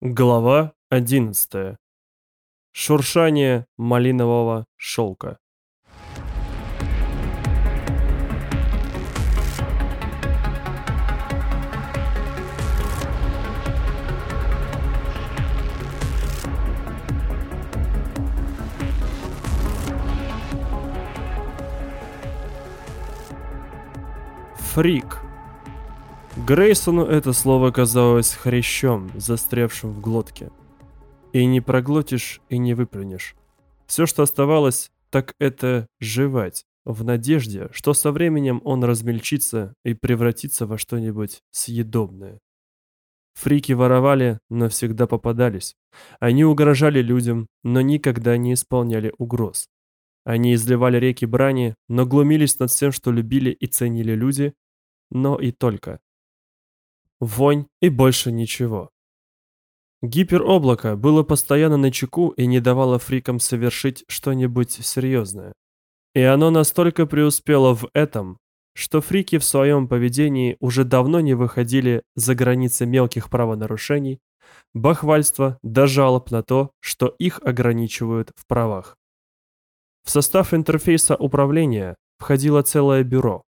Глава 11. Шуршание малинового шелка. Фрик. Грейсону это слово казалось хрящом, застрявшим в глотке. И не проглотишь, и не выплюнешь. Все, что оставалось, так это жевать, в надежде, что со временем он размельчится и превратится во что-нибудь съедобное. Фрики воровали, но всегда попадались. Они угрожали людям, но никогда не исполняли угроз. Они изливали реки брани, но глумились над всем, что любили и ценили люди, но и только вонь и больше ничего. Гипероблако было постоянно на чеку и не давало фрикам совершить что-нибудь серьезное. И оно настолько преуспело в этом, что фрики в своем поведении уже давно не выходили за границы мелких правонарушений, бахвальства до жалоб на то, что их ограничивают в правах. В состав интерфейса управления входило целое бюро,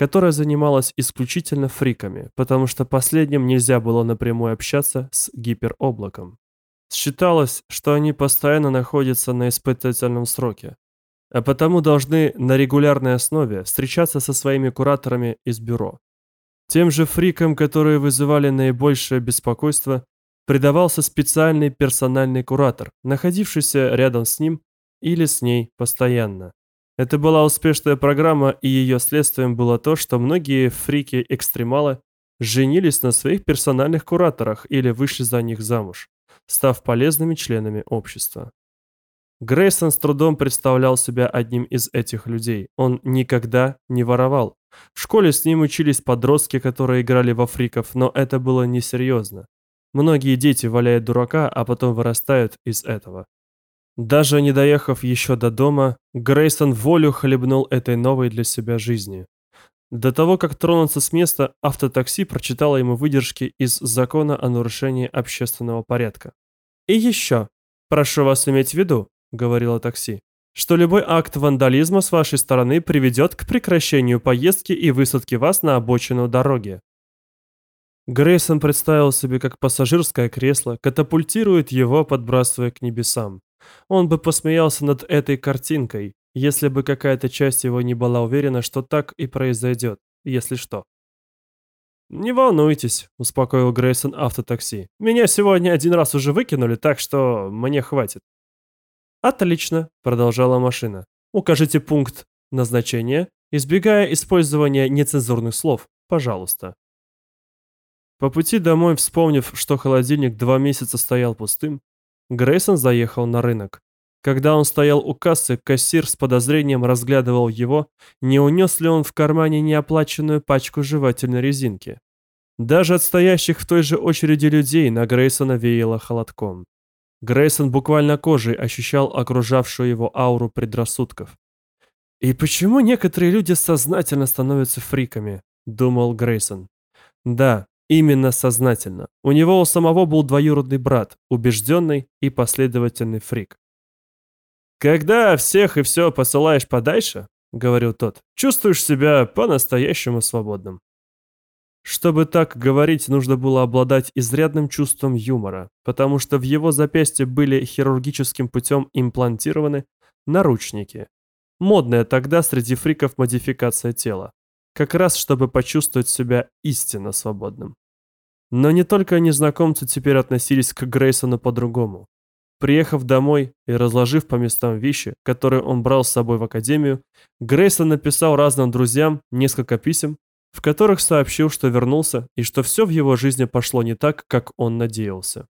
которая занималась исключительно фриками, потому что последним нельзя было напрямую общаться с гипероблаком. Считалось, что они постоянно находятся на испытательном сроке, а потому должны на регулярной основе встречаться со своими кураторами из бюро. Тем же фрикам, которые вызывали наибольшее беспокойство, придавался специальный персональный куратор, находившийся рядом с ним или с ней постоянно. Это была успешная программа, и ее следствием было то, что многие фрики-экстремалы женились на своих персональных кураторах или вышли за них замуж, став полезными членами общества. Грейсон с трудом представлял себя одним из этих людей. Он никогда не воровал. В школе с ним учились подростки, которые играли во фриков, но это было несерьезно. Многие дети валяют дурака, а потом вырастают из этого. Даже не доехав еще до дома, Грейсон волю хлебнул этой новой для себя жизни. До того, как тронуться с места, автотакси прочитало ему выдержки из закона о нарушении общественного порядка. «И еще, прошу вас иметь в виду», — говорило такси, «что любой акт вандализма с вашей стороны приведет к прекращению поездки и высадке вас на обочину дороги». Грейсон представил себе, как пассажирское кресло катапультирует его, подбрасывая к небесам. Он бы посмеялся над этой картинкой, если бы какая-то часть его не была уверена, что так и произойдет, если что. «Не волнуйтесь», — успокоил Грейсон автотакси. «Меня сегодня один раз уже выкинули, так что мне хватит». «Отлично», — продолжала машина. «Укажите пункт назначения, избегая использования нецензурных слов, пожалуйста». По пути домой, вспомнив, что холодильник два месяца стоял пустым, Грейсон заехал на рынок. Когда он стоял у кассы, кассир с подозрением разглядывал его, не унес ли он в кармане неоплаченную пачку жевательной резинки. Даже от стоящих в той же очереди людей на Грейсона веяло холодком. Грейсон буквально кожей ощущал окружавшую его ауру предрассудков. «И почему некоторые люди сознательно становятся фриками?» – думал Грейсон. «Да, Именно сознательно. У него у самого был двоюродный брат, убежденный и последовательный фрик. «Когда всех и все посылаешь подальше, — говорил тот, — чувствуешь себя по-настоящему свободным». Чтобы так говорить, нужно было обладать изрядным чувством юмора, потому что в его запястье были хирургическим путем имплантированы наручники. Модная тогда среди фриков модификация тела. Как раз чтобы почувствовать себя истинно свободным. Но не только незнакомцы теперь относились к Грейсону по-другому. Приехав домой и разложив по местам вещи, которые он брал с собой в академию, Грейсон написал разным друзьям несколько писем, в которых сообщил, что вернулся и что все в его жизни пошло не так, как он надеялся.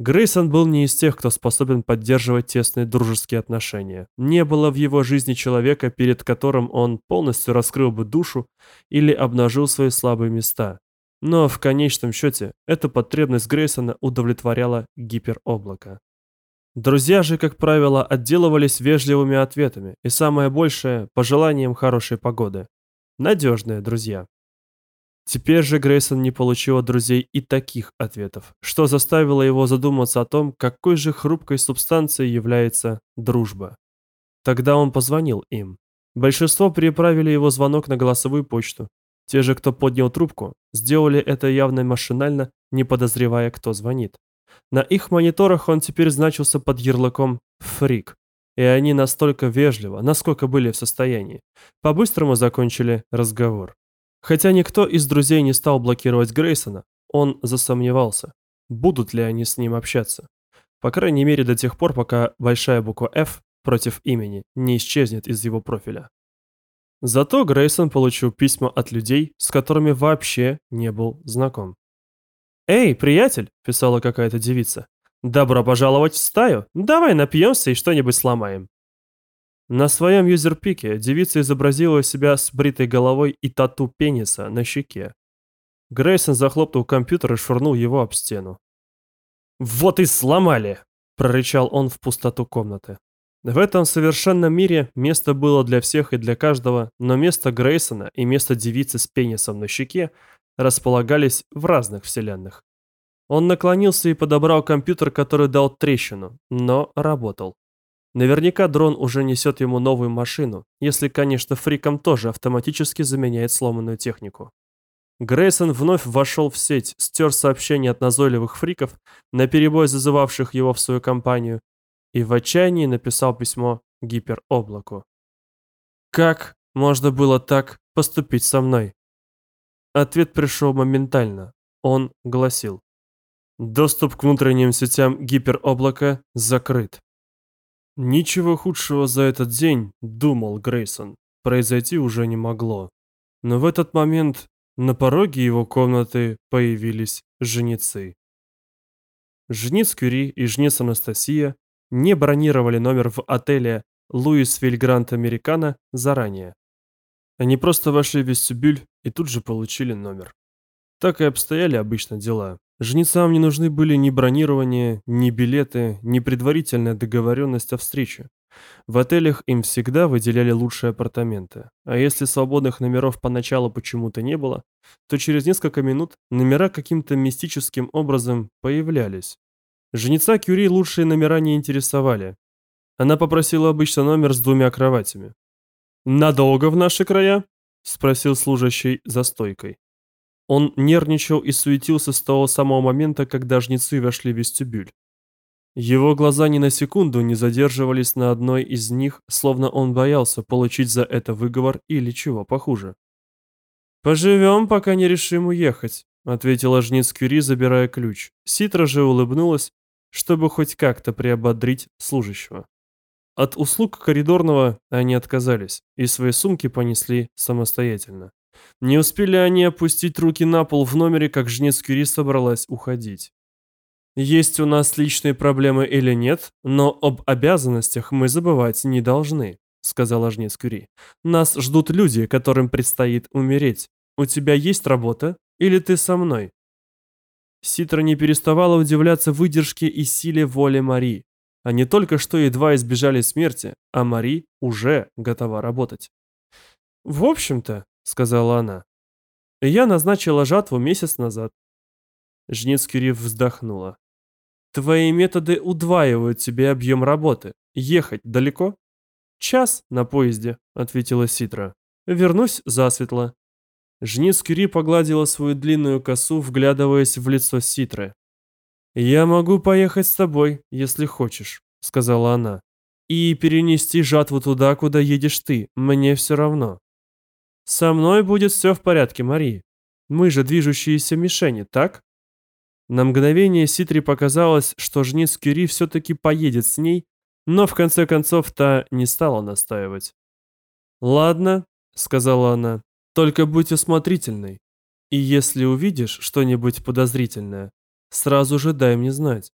Грейсон был не из тех, кто способен поддерживать тесные дружеские отношения. Не было в его жизни человека, перед которым он полностью раскрыл бы душу или обнажил свои слабые места. Но в конечном счете эта потребность Грейсона удовлетворяла гипероблако. Друзья же, как правило, отделывались вежливыми ответами и самое большее – пожеланием хорошей погоды. Надежные друзья. Теперь же Грейсон не получил от друзей и таких ответов, что заставило его задуматься о том, какой же хрупкой субстанцией является дружба. Тогда он позвонил им. Большинство переправили его звонок на голосовую почту. Те же, кто поднял трубку, сделали это явно машинально, не подозревая, кто звонит. На их мониторах он теперь значился под ярлыком «фрик», и они настолько вежливо, насколько были в состоянии, по-быстрому закончили разговор. Хотя никто из друзей не стал блокировать Грейсона, он засомневался, будут ли они с ним общаться. По крайней мере до тех пор, пока большая буква F против имени не исчезнет из его профиля. Зато Грейсон получил письма от людей, с которыми вообще не был знаком. «Эй, приятель!» – писала какая-то девица. «Добро пожаловать в стаю! Давай напьемся и что-нибудь сломаем!» На своем юзерпике девица изобразила себя с бритой головой и тату пениса на щеке. Грейсон захлопнул компьютер и швырнул его об стену. «Вот и сломали!» – прорычал он в пустоту комнаты. В этом совершенном мире место было для всех и для каждого, но место Грейсона и место девицы с пенисом на щеке располагались в разных вселенных. Он наклонился и подобрал компьютер, который дал трещину, но работал. Наверняка дрон уже несет ему новую машину, если, конечно, фриком тоже автоматически заменяет сломанную технику. Грейсон вновь вошел в сеть, стер сообщения от назойливых фриков, наперебой зазывавших его в свою компанию, и в отчаянии написал письмо гипероблаку. «Как можно было так поступить со мной?» Ответ пришел моментально. Он гласил. Доступ к внутренним сетям гипероблака закрыт. Ничего худшего за этот день, думал Грейсон, произойти уже не могло. Но в этот момент на пороге его комнаты появились женицы. Жнец Кюри и жнец Анастасия не бронировали номер в отеле Луисвиль Гранд Американо заранее. Они просто вошли в вестибюль и тут же получили номер. Так и обстояли обычно дела. Жнецам не нужны были ни бронирование, ни билеты, ни предварительная договоренность о встрече. В отелях им всегда выделяли лучшие апартаменты, а если свободных номеров поначалу почему-то не было, то через несколько минут номера каким-то мистическим образом появлялись. Женица Кюри лучшие номера не интересовали. Она попросила обычно номер с двумя кроватями. «Надолго в наши края?» – спросил служащий за стойкой. Он нервничал и суетился с того самого момента, когда жнецы вошли в вестибюль. Его глаза ни на секунду не задерживались на одной из них, словно он боялся получить за это выговор или чего похуже. «Поживем, пока не решим уехать», — ответила жнец Кюри, забирая ключ. Ситра же улыбнулась, чтобы хоть как-то приободрить служащего. От услуг коридорного они отказались и свои сумки понесли самостоятельно. Не успели они опустить руки на пол в номере, как жнец Кюри собралась уходить. Есть у нас личные проблемы или нет, но об обязанностях мы забывать не должны, сказала жнец Кюри. Нас ждут люди, которым предстоит умереть. У тебя есть работа или ты со мной? Ситра не переставала удивляться выдержке и силе воли Мари. Они только что едва избежали смерти, а Мари уже готова работать. В общем-то, сказала она. Я назначила жатву месяц назад. Жнец Кюри вздохнула. Твои методы удваивают тебе объем работы. Ехать далеко? Час на поезде, ответила Ситра. Вернусь засветло. Жнец Кюри погладила свою длинную косу, вглядываясь в лицо Ситры. «Я могу поехать с тобой, если хочешь», — сказала она. «И перенести жатву туда, куда едешь ты, мне все равно». «Со мной будет все в порядке, Мари. Мы же движущиеся мишени, так?» На мгновение Ситри показалось, что жнец Кюри все-таки поедет с ней, но в конце концов та не стала настаивать. «Ладно», — сказала она, — «только будь осмотрительной. И если увидишь что-нибудь подозрительное, сразу же дай мне знать».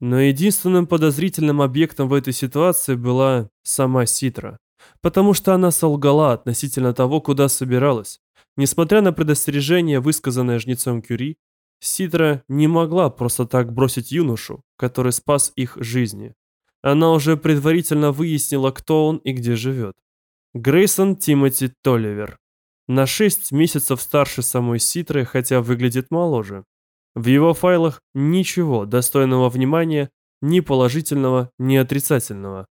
Но единственным подозрительным объектом в этой ситуации была сама Ситра потому что она солгала относительно того, куда собиралась. Несмотря на предостережение, высказанное жнецом Кюри, Сидра не могла просто так бросить юношу, который спас их жизни. Она уже предварительно выяснила, кто он и где живет. Грейсон Тимоти Толливер. На 6 месяцев старше самой Ситры, хотя выглядит моложе. В его файлах ничего достойного внимания, ни положительного, ни отрицательного.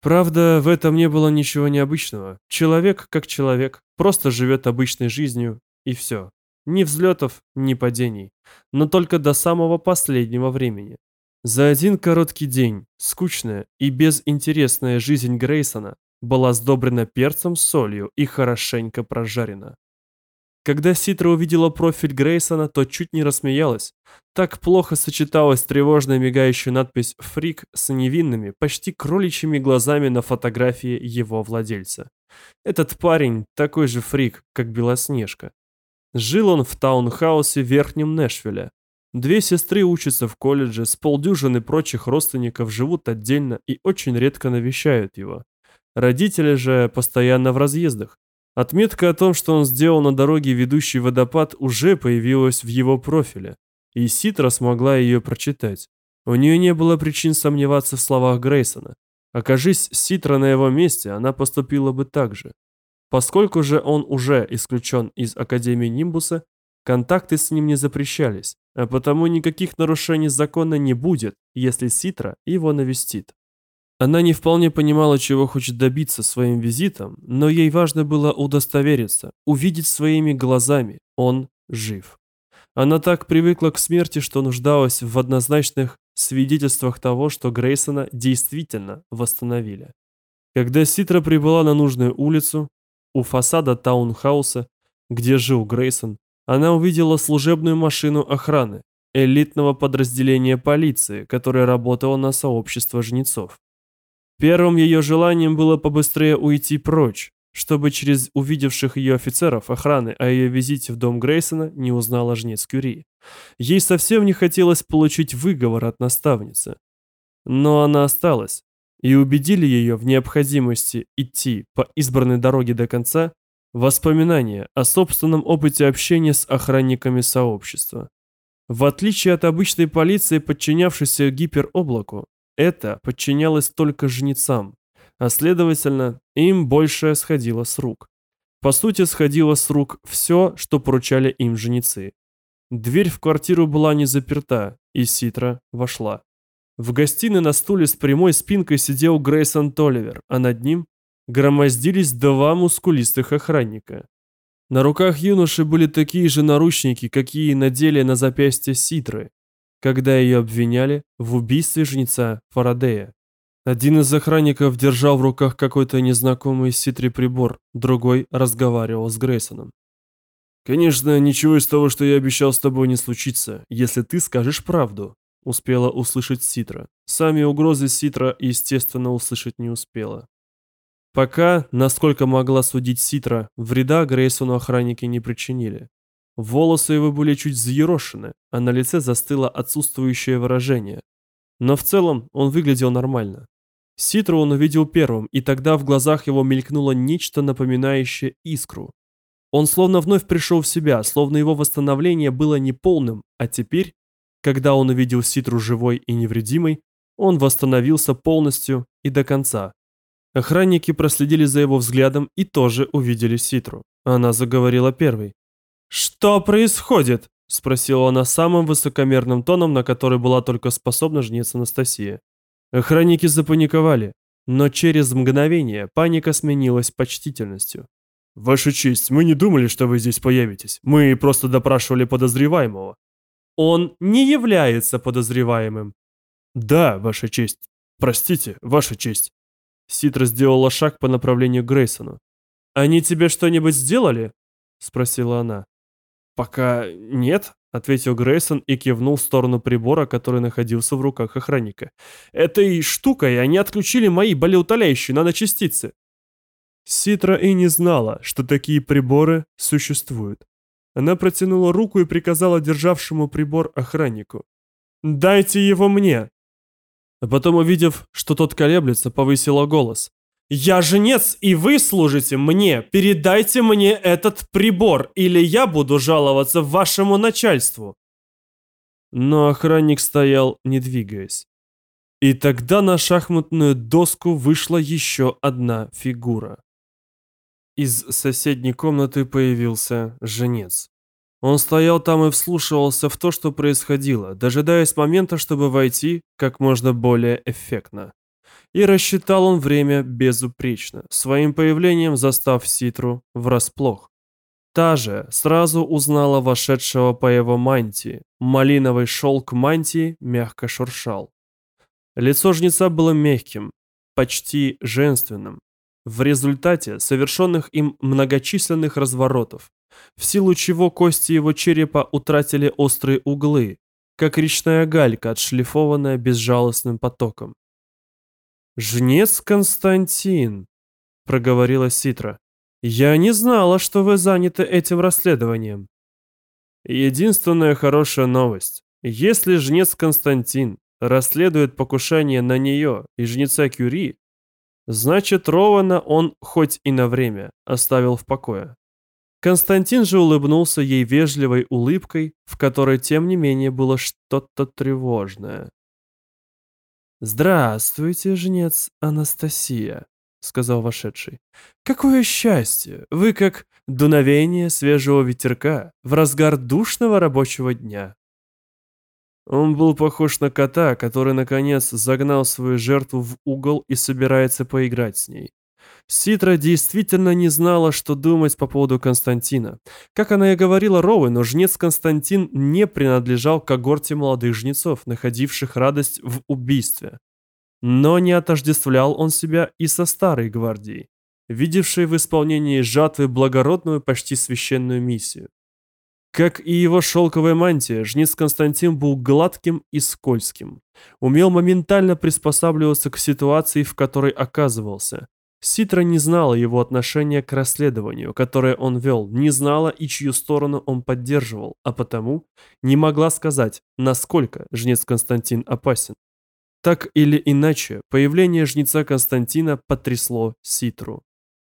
Правда, в этом не было ничего необычного. Человек как человек, просто живет обычной жизнью, и все. Ни взлетов, ни падений. Но только до самого последнего времени. За один короткий день скучная и безинтересная жизнь Грейсона была сдобрена перцем с солью и хорошенько прожарена. Когда Ситра увидела профиль Грейсона, то чуть не рассмеялась. Так плохо сочеталась тревожная мигающая надпись «Фрик» с невинными, почти кроличьими глазами на фотографии его владельца. Этот парень такой же фрик, как Белоснежка. Жил он в таунхаусе Верхнем Нэшвилле. Две сестры учатся в колледже, с полдюжины прочих родственников живут отдельно и очень редко навещают его. Родители же постоянно в разъездах. Отметка о том, что он сделал на дороге ведущий водопад, уже появилась в его профиле, и Ситра смогла ее прочитать. У нее не было причин сомневаться в словах Грейсона. Окажись Ситра на его месте, она поступила бы так же. Поскольку же он уже исключен из Академии Нимбуса, контакты с ним не запрещались, а потому никаких нарушений закона не будет, если Ситра его навестит. Она не вполне понимала, чего хочет добиться своим визитом, но ей важно было удостовериться, увидеть своими глазами, он жив. Она так привыкла к смерти, что нуждалась в однозначных свидетельствах того, что Грейсона действительно восстановили. Когда Ситра прибыла на нужную улицу, у фасада таунхауса, где жил Грейсон, она увидела служебную машину охраны, элитного подразделения полиции, которое работало на сообщество жнецов. Первым ее желанием было побыстрее уйти прочь, чтобы через увидевших ее офицеров охраны о ее визите в дом Грейсона не узнала жнец Кюри. Ей совсем не хотелось получить выговор от наставницы. Но она осталась, и убедили ее в необходимости идти по избранной дороге до конца воспоминания о собственном опыте общения с охранниками сообщества. В отличие от обычной полиции, подчинявшейся гипероблаку, это подчинялось только жнецам, а следовательно, им больше сходило с рук. По сути, сходило с рук все, что поручали им жнецы. Дверь в квартиру была не заперта, и Ситра вошла. В гостиной на стуле с прямой спинкой сидел Грейсон Толивер, а над ним громоздились два мускулистых охранника. На руках юноши были такие же наручники, какие надели на запястье Ситры, когда ее обвиняли в убийстве жнеца Фарадея. Один из охранников держал в руках какой-то незнакомый ситрий прибор, другой разговаривал с Грейсоном. «Конечно, ничего из того, что я обещал с тобой, не случится, если ты скажешь правду», успела услышать Ситра. Сами угрозы Ситра, естественно, услышать не успела. Пока, насколько могла судить Ситра, вреда Грейсону охранники не причинили. Волосы его были чуть взъерошены, а на лице застыло отсутствующее выражение. Но в целом он выглядел нормально. Ситру он увидел первым, и тогда в глазах его мелькнуло нечто напоминающее искру. Он словно вновь пришел в себя, словно его восстановление было неполным, а теперь, когда он увидел Ситру живой и невредимой, он восстановился полностью и до конца. Охранники проследили за его взглядом и тоже увидели Ситру. Она заговорила первой. «Что происходит?» – спросила она самым высокомерным тоном, на который была только способна жнец Анастасия. Охранники запаниковали, но через мгновение паника сменилась почтительностью. «Ваша честь, мы не думали, что вы здесь появитесь. Мы просто допрашивали подозреваемого». «Он не является подозреваемым». «Да, ваша честь. Простите, ваша честь». Ситра сделала шаг по направлению к Грейсону. «Они тебе что-нибудь сделали?» – спросила она. «Пока нет», — ответил Грейсон и кивнул в сторону прибора, который находился в руках охранника. «Этой штукой они отключили мои болеутоляющие наночастицы». Ситра и не знала, что такие приборы существуют. Она протянула руку и приказала державшему прибор охраннику. «Дайте его мне!» А потом, увидев, что тот колеблется, повысила голос. «Я женец, и вы служите мне. Передайте мне этот прибор, или я буду жаловаться вашему начальству». Но охранник стоял, не двигаясь. И тогда на шахматную доску вышла еще одна фигура. Из соседней комнаты появился женец. Он стоял там и вслушивался в то, что происходило, дожидаясь момента, чтобы войти как можно более эффектно. И рассчитал он время безупречно, своим появлением застав Ситру врасплох. Та же сразу узнала вошедшего по его мантии. Малиновый шелк мантии мягко шуршал. Лицо жнеца было мягким, почти женственным. В результате совершенных им многочисленных разворотов, в силу чего кости его черепа утратили острые углы, как речная галька, отшлифованная безжалостным потоком. «Жнец Константин», — проговорила Ситра, — «я не знала, что вы заняты этим расследованием». Единственная хорошая новость. Если жнец Константин расследует покушение на нее и жнеца Кюри, значит, Рована он хоть и на время оставил в покое. Константин же улыбнулся ей вежливой улыбкой, в которой, тем не менее, было что-то тревожное. «Здравствуйте, жнец Анастасия», — сказал вошедший. «Какое счастье! Вы как дуновение свежего ветерка в разгар душного рабочего дня». Он был похож на кота, который, наконец, загнал свою жертву в угол и собирается поиграть с ней. Ситра действительно не знала, что думать по поводу Константина. Как она и говорила но жнец Константин не принадлежал к когорте молодых жнецов, находивших радость в убийстве. Но не отождествлял он себя и со старой гвардией, видевшей в исполнении жатвы благородную, почти священную миссию. Как и его шелковая мантия, жнец Константин был гладким и скользким. Умел моментально приспосабливаться к ситуации, в которой оказывался, Ситра не знала его отношения к расследованию, которое он вел, не знала и чью сторону он поддерживал, а потому не могла сказать, насколько жнец Константин опасен. Так или иначе, появление жнеца Константина потрясло Ситру.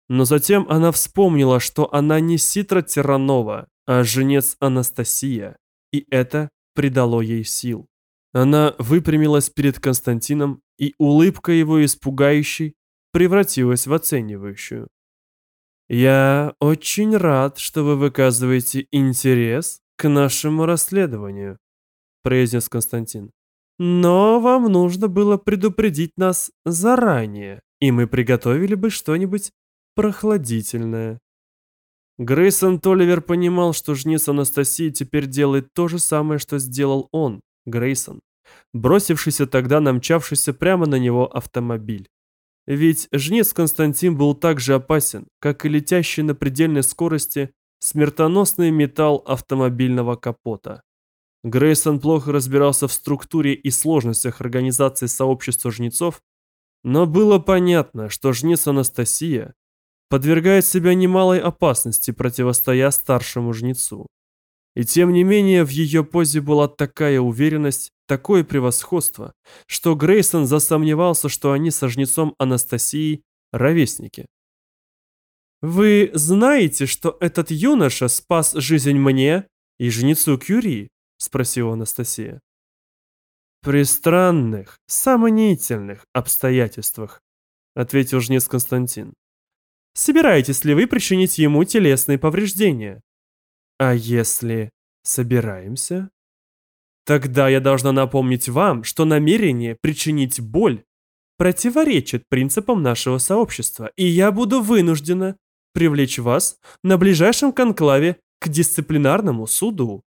Но затем она вспомнила, что она не Ситра Тиранова, а жнец Анастасия, и это придало ей сил. Она выпрямилась перед Константином, и улыбка его испугающей, превратилась в оценивающую. «Я очень рад, что вы выказываете интерес к нашему расследованию», произнес Константин. «Но вам нужно было предупредить нас заранее, и мы приготовили бы что-нибудь прохладительное». Грейсон Толивер понимал, что жнец Анастасии теперь делает то же самое, что сделал он, Грейсон, бросившийся тогда на мчавшийся прямо на него автомобиль. Ведь жнец Константин был так же опасен, как и летящий на предельной скорости смертоносный металл автомобильного капота. Грейсон плохо разбирался в структуре и сложностях организации сообщества жнецов, но было понятно, что жнец Анастасия подвергает себя немалой опасности, противостоя старшему жнецу. И тем не менее в ее позе была такая уверенность, такое превосходство, что Грейсон засомневался, что они со жнецом Анастасией ровесники. «Вы знаете, что этот юноша спас жизнь мне и жнецу Кюри?» – спросила Анастасия. «При странных, сомнительных обстоятельствах», – ответил жнец Константин. «Собираетесь ли вы причинить ему телесные повреждения?» А если собираемся? Тогда я должна напомнить вам, что намерение причинить боль противоречит принципам нашего сообщества, и я буду вынуждена привлечь вас на ближайшем конклаве к дисциплинарному суду.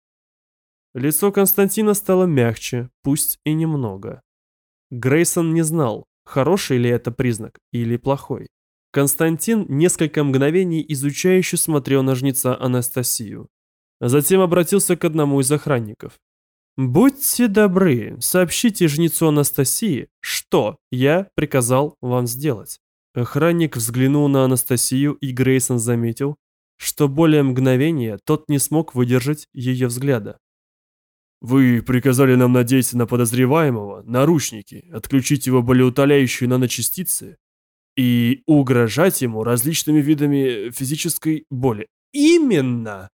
Лицо Константина стало мягче, пусть и немного. Грейсон не знал, хороший ли это признак или плохой. Константин несколько мгновений изучающе смотрел на жнеца Анастасию. Затем обратился к одному из охранников. «Будьте добры, сообщите жнецу Анастасии, что я приказал вам сделать». Охранник взглянул на Анастасию, и Грейсон заметил, что более мгновения тот не смог выдержать ее взгляда. «Вы приказали нам надеть на подозреваемого наручники, отключить его болеутоляющие наночастицы и угрожать ему различными видами физической боли». «Именно!»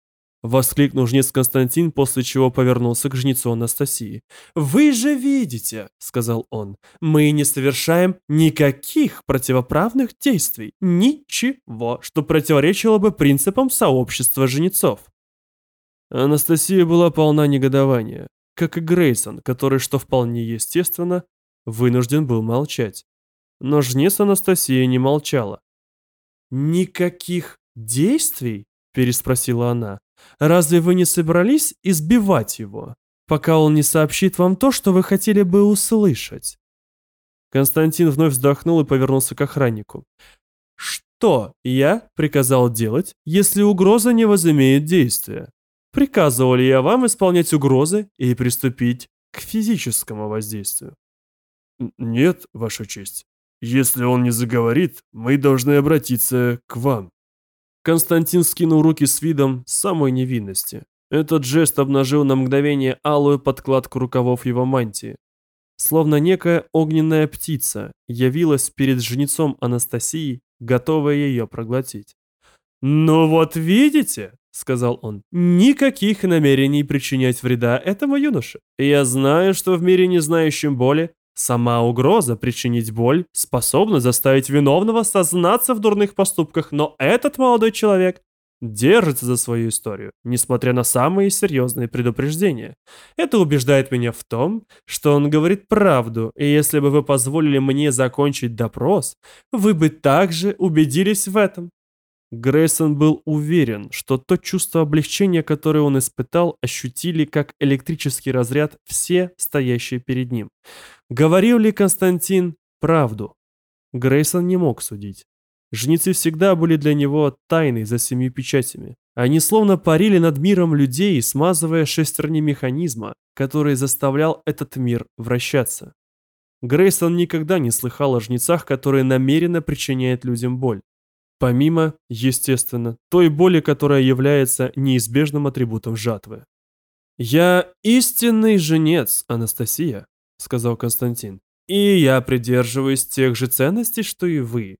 Воскликнул жнец Константин, после чего повернулся к жнецу Анастасии. «Вы же видите», — сказал он, — «мы не совершаем никаких противоправных действий, ничего, что противоречило бы принципам сообщества жнецов». Анастасия была полна негодования, как и Грейсон, который, что вполне естественно, вынужден был молчать. Но жнец Анастасия не молчала. «Никаких действий?» – переспросила она. «Разве вы не собрались избивать его, пока он не сообщит вам то, что вы хотели бы услышать?» Константин вновь вздохнул и повернулся к охраннику. «Что я приказал делать, если угроза не возымеет действия? Приказывал ли я вам исполнять угрозы и приступить к физическому воздействию?» «Нет, Ваша честь. Если он не заговорит, мы должны обратиться к вам». Константин скинул руки с видом самой невинности. Этот жест обнажил на мгновение алую подкладку рукавов его мантии. Словно некая огненная птица явилась перед жнецом Анастасии, готовая ее проглотить. «Ну вот видите», — сказал он, — «никаких намерений причинять вреда этому юноше. Я знаю, что в мире, не знающем боли, Сама угроза причинить боль способна заставить виновного сознаться в дурных поступках, но этот молодой человек держится за свою историю, несмотря на самые серьезные предупреждения. Это убеждает меня в том, что он говорит правду, и если бы вы позволили мне закончить допрос, вы бы также убедились в этом. Грейсон был уверен, что то чувство облегчения, которое он испытал, ощутили как электрический разряд все стоящие перед ним. Говорил ли Константин правду? Грейсон не мог судить. Жнецы всегда были для него тайной за семью печатями. Они словно парили над миром людей, смазывая шестерни механизма, который заставлял этот мир вращаться. Грейсон никогда не слыхал о жнецах, которые намеренно причиняют людям боль. Помимо, естественно, той боли, которая является неизбежным атрибутом жатвы. «Я истинный женец, Анастасия», — сказал Константин. «И я придерживаюсь тех же ценностей, что и вы.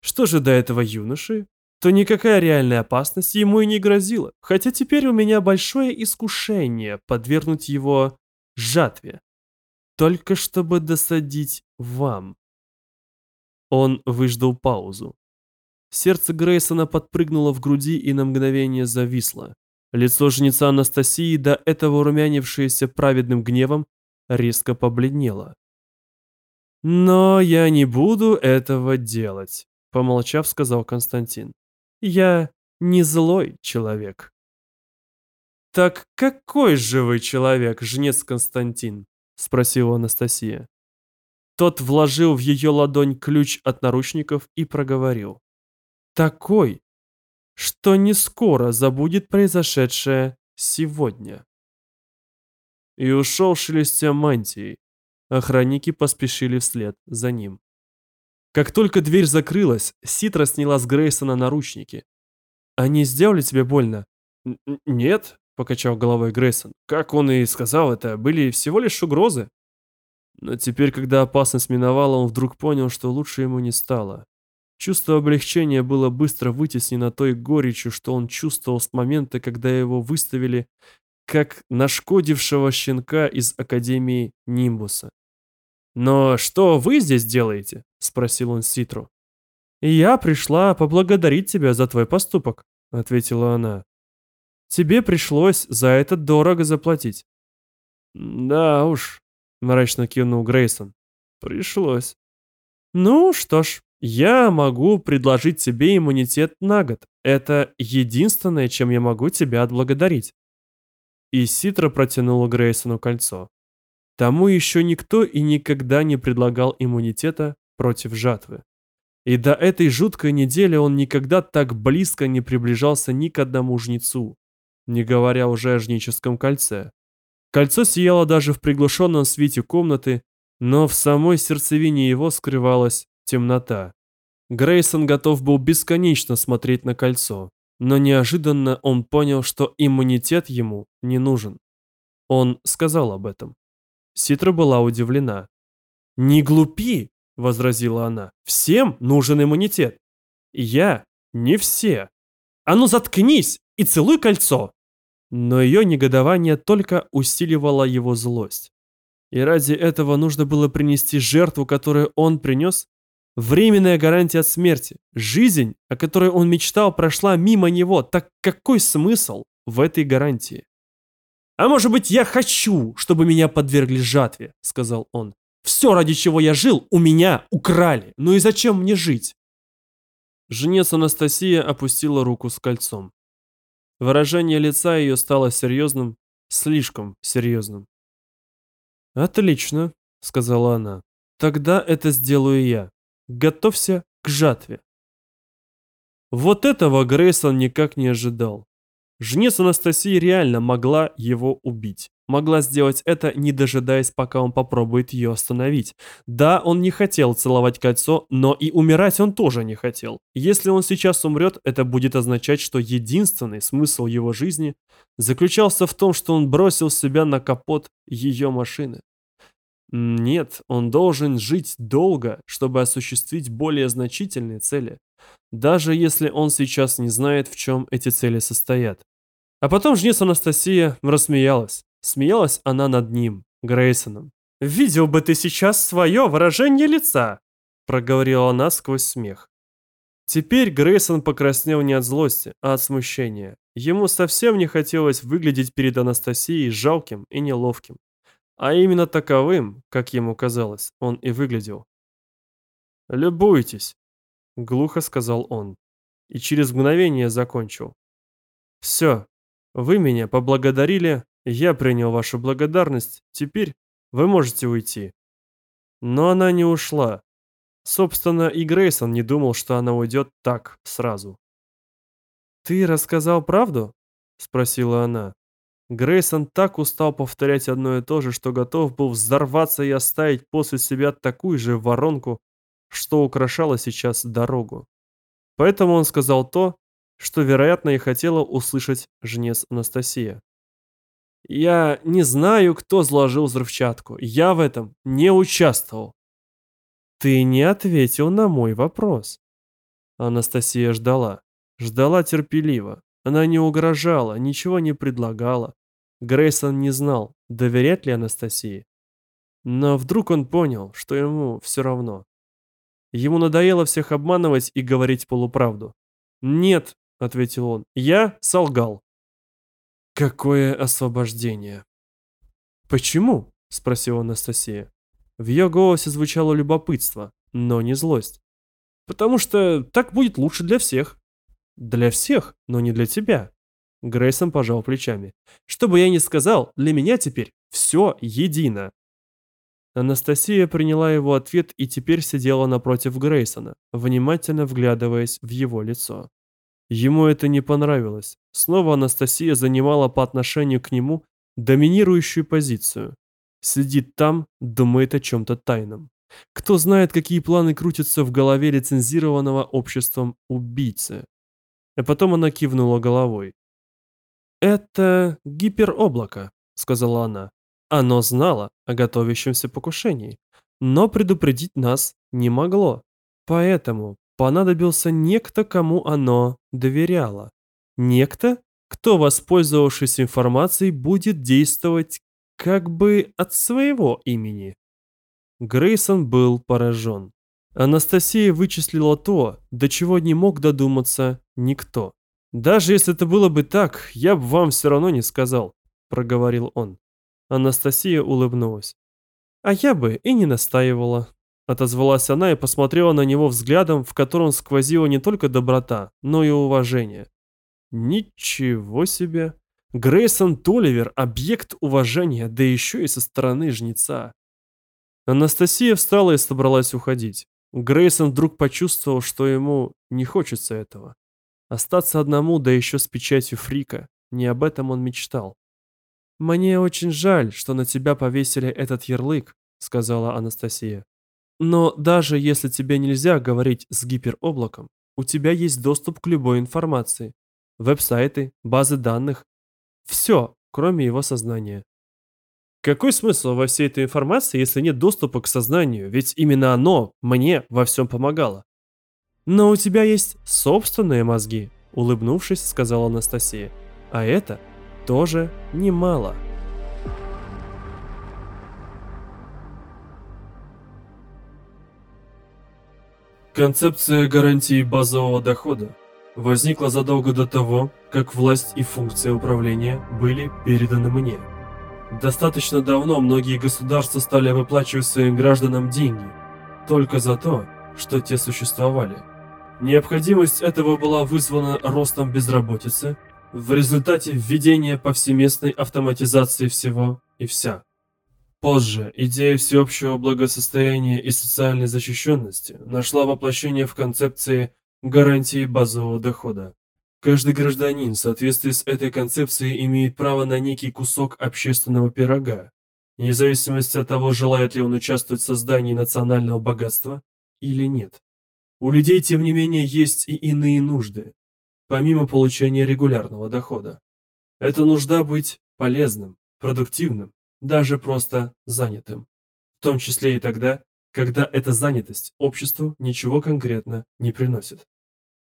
Что же до этого юноши, то никакая реальная опасность ему и не грозила, хотя теперь у меня большое искушение подвергнуть его жатве, только чтобы досадить вам». Он выждал паузу. Сердце Грейсона подпрыгнуло в груди и на мгновение зависло. Лицо жнеца Анастасии, до этого румянившееся праведным гневом, резко побледнело. «Но я не буду этого делать», — помолчав, сказал Константин. «Я не злой человек». «Так какой же вы человек, жнец Константин?» — спросила Анастасия. Тот вложил в ее ладонь ключ от наручников и проговорил такой, что не скоро забудет произошедшее сегодня. И ушел шелестя мантией. Охранники поспешили вслед за ним. Как только дверь закрылась, Ситра сняла с Грейсона наручники. «Они сделали тебе больно?» «Нет», — покачал головой Грейсон. «Как он и сказал, это были всего лишь угрозы». Но теперь, когда опасность миновала, он вдруг понял, что лучше ему не стало. Чувство облегчения было быстро вытеснено той горечью, что он чувствовал с момента, когда его выставили как нашкодившего щенка из Академии Нимбуса. «Но что вы здесь делаете?» – спросил он Ситру. «Я пришла поблагодарить тебя за твой поступок», – ответила она. «Тебе пришлось за это дорого заплатить». «Да уж», – мрачно кивнул Грейсон. «Пришлось». «Ну что ж, я могу предложить тебе иммунитет на год. Это единственное, чем я могу тебя отблагодарить. И Ситра протянула Грейсону кольцо. Тому еще никто и никогда не предлагал иммунитета против жатвы. И до этой жуткой недели он никогда так близко не приближался ни к одному жнецу, не говоря уже о жническом кольце. Кольцо сияло даже в приглушенном свете комнаты, но в самой сердцевине его скрывалась темнота. Грейсон готов был бесконечно смотреть на кольцо, но неожиданно он понял, что иммунитет ему не нужен. Он сказал об этом. Ситра была удивлена. «Не глупи!» — возразила она. «Всем нужен иммунитет. Я не все. А ну заткнись и целуй кольцо!» Но ее негодование только усиливало его злость. И ради этого нужно было принести жертву, которую он принес? Временная гарантия от смерти. Жизнь, о которой он мечтал, прошла мимо него. Так какой смысл в этой гарантии? «А может быть, я хочу, чтобы меня подвергли жатве», — сказал он. «Все, ради чего я жил, у меня украли. Ну и зачем мне жить?» Женец Анастасия опустила руку с кольцом. Выражение лица ее стало серьезным, слишком серьезным. «Отлично», — сказала она. «Тогда это сделаю я. Готовься к жатве». Вот этого Грейсон никак не ожидал. Жнец Анастасии реально могла его убить. Могла сделать это, не дожидаясь, пока он попробует ее остановить. Да, он не хотел целовать кольцо, но и умирать он тоже не хотел. Если он сейчас умрет, это будет означать, что единственный смысл его жизни заключался в том, что он бросил себя на капот ее машины. Нет, он должен жить долго, чтобы осуществить более значительные цели, даже если он сейчас не знает, в чем эти цели состоят. А потом жнец Анастасия рассмеялась. Смеялась она над ним, Грейсоном. «Видел бы ты сейчас свое выражение лица!» проговорила она сквозь смех. Теперь Грейсон покраснел не от злости, а от смущения. Ему совсем не хотелось выглядеть перед Анастасией жалким и неловким. А именно таковым, как ему казалось, он и выглядел. «Любуйтесь», — глухо сказал он, и через мгновение закончил. «Все, вы меня поблагодарили, я принял вашу благодарность, теперь вы можете уйти». Но она не ушла. Собственно, и Грейсон не думал, что она уйдет так сразу. «Ты рассказал правду?» — спросила она. Грейсон так устал повторять одно и то же, что готов был взорваться и оставить после себя такую же воронку, что украшала сейчас дорогу. Поэтому он сказал то, что, вероятно, и хотела услышать жнец Анастасия. «Я не знаю, кто сложил взрывчатку. Я в этом не участвовал». «Ты не ответил на мой вопрос». Анастасия ждала. Ждала терпеливо. Она не угрожала, ничего не предлагала. Грейсон не знал, доверять ли Анастасии. Но вдруг он понял, что ему все равно. Ему надоело всех обманывать и говорить полуправду. «Нет», — ответил он, — «я солгал». Какое освобождение. «Почему?» — спросила Анастасия. В ее голосе звучало любопытство, но не злость. «Потому что так будет лучше для всех». «Для всех, но не для тебя», Грейсон пожал плечами. «Что бы я ни сказал, для меня теперь все едино». Анастасия приняла его ответ и теперь сидела напротив Грейсона, внимательно вглядываясь в его лицо. Ему это не понравилось. Снова Анастасия занимала по отношению к нему доминирующую позицию. Сидит там, думает о чем-то тайном. Кто знает, какие планы крутятся в голове лицензированного обществом убийцы. А потом она кивнула головой. «Это гипероблако», — сказала она. «Оно знало о готовящемся покушении, но предупредить нас не могло. Поэтому понадобился некто, кому оно доверяло. Некто, кто, воспользовавшись информацией, будет действовать как бы от своего имени». Грейсон был поражен. Анастасия вычислила то, до чего не мог додуматься никто. «Даже если это было бы так, я бы вам все равно не сказал», — проговорил он. Анастасия улыбнулась. «А я бы и не настаивала», — отозвалась она и посмотрела на него взглядом, в котором сквозила не только доброта, но и уважение. «Ничего себе! Грейсон Толивер — объект уважения, да еще и со стороны жнеца». Анастасия встала и собралась уходить. Грейсон вдруг почувствовал, что ему не хочется этого. Остаться одному, да еще с печатью фрика. Не об этом он мечтал. «Мне очень жаль, что на тебя повесили этот ярлык», — сказала Анастасия. «Но даже если тебе нельзя говорить с гипероблаком, у тебя есть доступ к любой информации. Веб-сайты, базы данных. Все, кроме его сознания». Какой смысл во всей этой информации, если нет доступа к сознанию, ведь именно оно мне во всем помогало? «Но у тебя есть собственные мозги», — улыбнувшись, сказала Анастасия. «А это тоже немало. Концепция гарантии базового дохода возникла задолго до того, как власть и функция управления были переданы мне. Достаточно давно многие государства стали выплачивать своим гражданам деньги только за то, что те существовали. Необходимость этого была вызвана ростом безработицы в результате введения повсеместной автоматизации всего и вся. Позже идея всеобщего благосостояния и социальной защищенности нашла воплощение в концепции гарантии базового дохода. Каждый гражданин в соответствии с этой концепцией имеет право на некий кусок общественного пирога, вне зависимости от того, желает ли он участвовать в создании национального богатства или нет. У людей, тем не менее, есть и иные нужды, помимо получения регулярного дохода. Это нужда быть полезным, продуктивным, даже просто занятым. В том числе и тогда, когда эта занятость обществу ничего конкретно не приносит.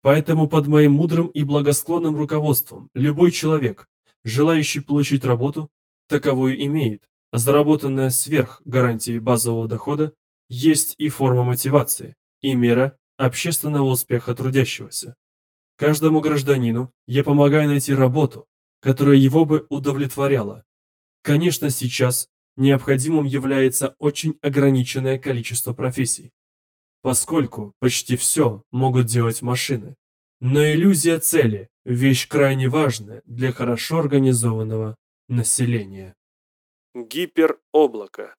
Поэтому под моим мудрым и благосклонным руководством любой человек, желающий получить работу, таковую имеет, а заработанная сверх гарантии базового дохода есть и форма мотивации, и мера общественного успеха трудящегося. Каждому гражданину я помогаю найти работу, которая его бы удовлетворяла. Конечно, сейчас необходимым является очень ограниченное количество профессий, поскольку почти все могут делать машины. Но иллюзия цели – вещь крайне важная для хорошо организованного населения. Гипероблако